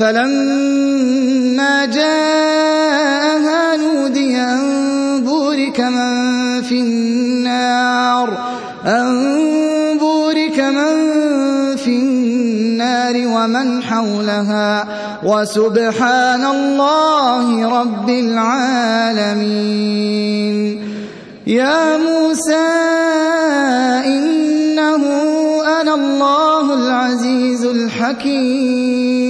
فلما جاءها نودي أن بورك من في النار أن بورك من في النار ومن حولها وسبحان الله رب العالمين. يا موسى إنه أنا الله العزيز الحكيم.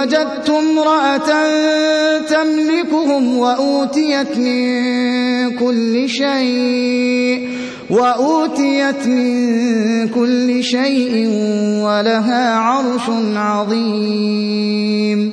وجدت امرأة تملكهم وأوتيت من كل شيء وأوتيت من كل شيء ولها عرش عظيم.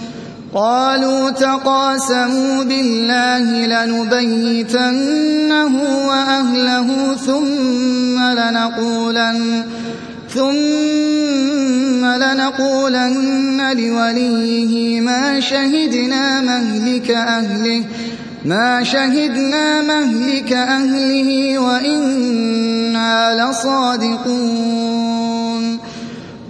قالوا تقاسموا بالله لنبيتنه وأهله ثم لنقولن ثم لنقولن لوليه ما شهدنا مهلك أهله ما شهدنا مهلك أهله وإنا لصادقون.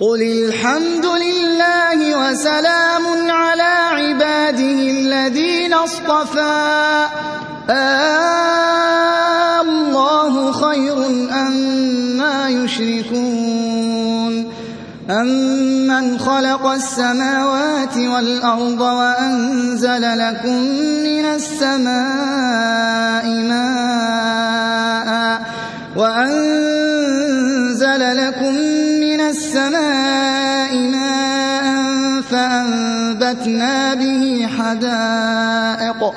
قل الحمد لله وسلام على عباده الذين اصطفى آه الله خير أما يشركون أمن خلق السماوات والأرض وأنزل لكم من السماء ماء وأنزل لكم السماء ماء فأنبتنا به حدائق.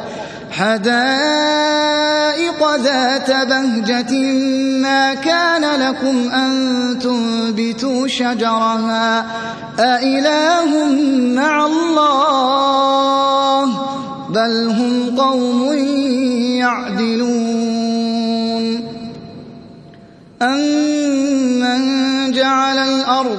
حدائق ذات بهجة ما كان لكم أن تنبتوا شجرها. أإله مع الله؟ بل هم قوم يعدلون.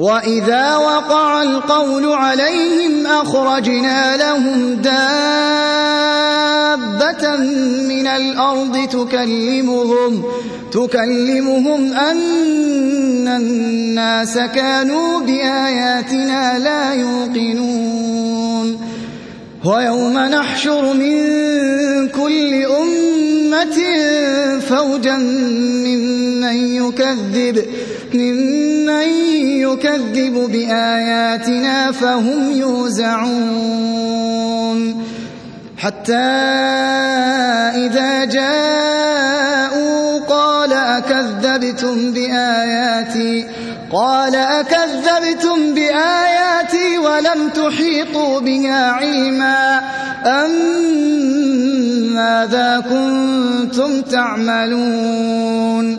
وإذا وقع القول عليهم أخرجنا لهم دابة من الأرض تكلمهم تكلمهم أن الناس كانوا بآياتنا لا يوقنون ويوم نحشر من كل أمة فوجا ممن يكذب ممن يكذب بآياتنا فهم يوزعون حتى إذا جاءوا قال أكذبتم بآياتي قال أكذبتم بآياتي ولم تحيطوا بها علما أم ماذا كنتم تعملون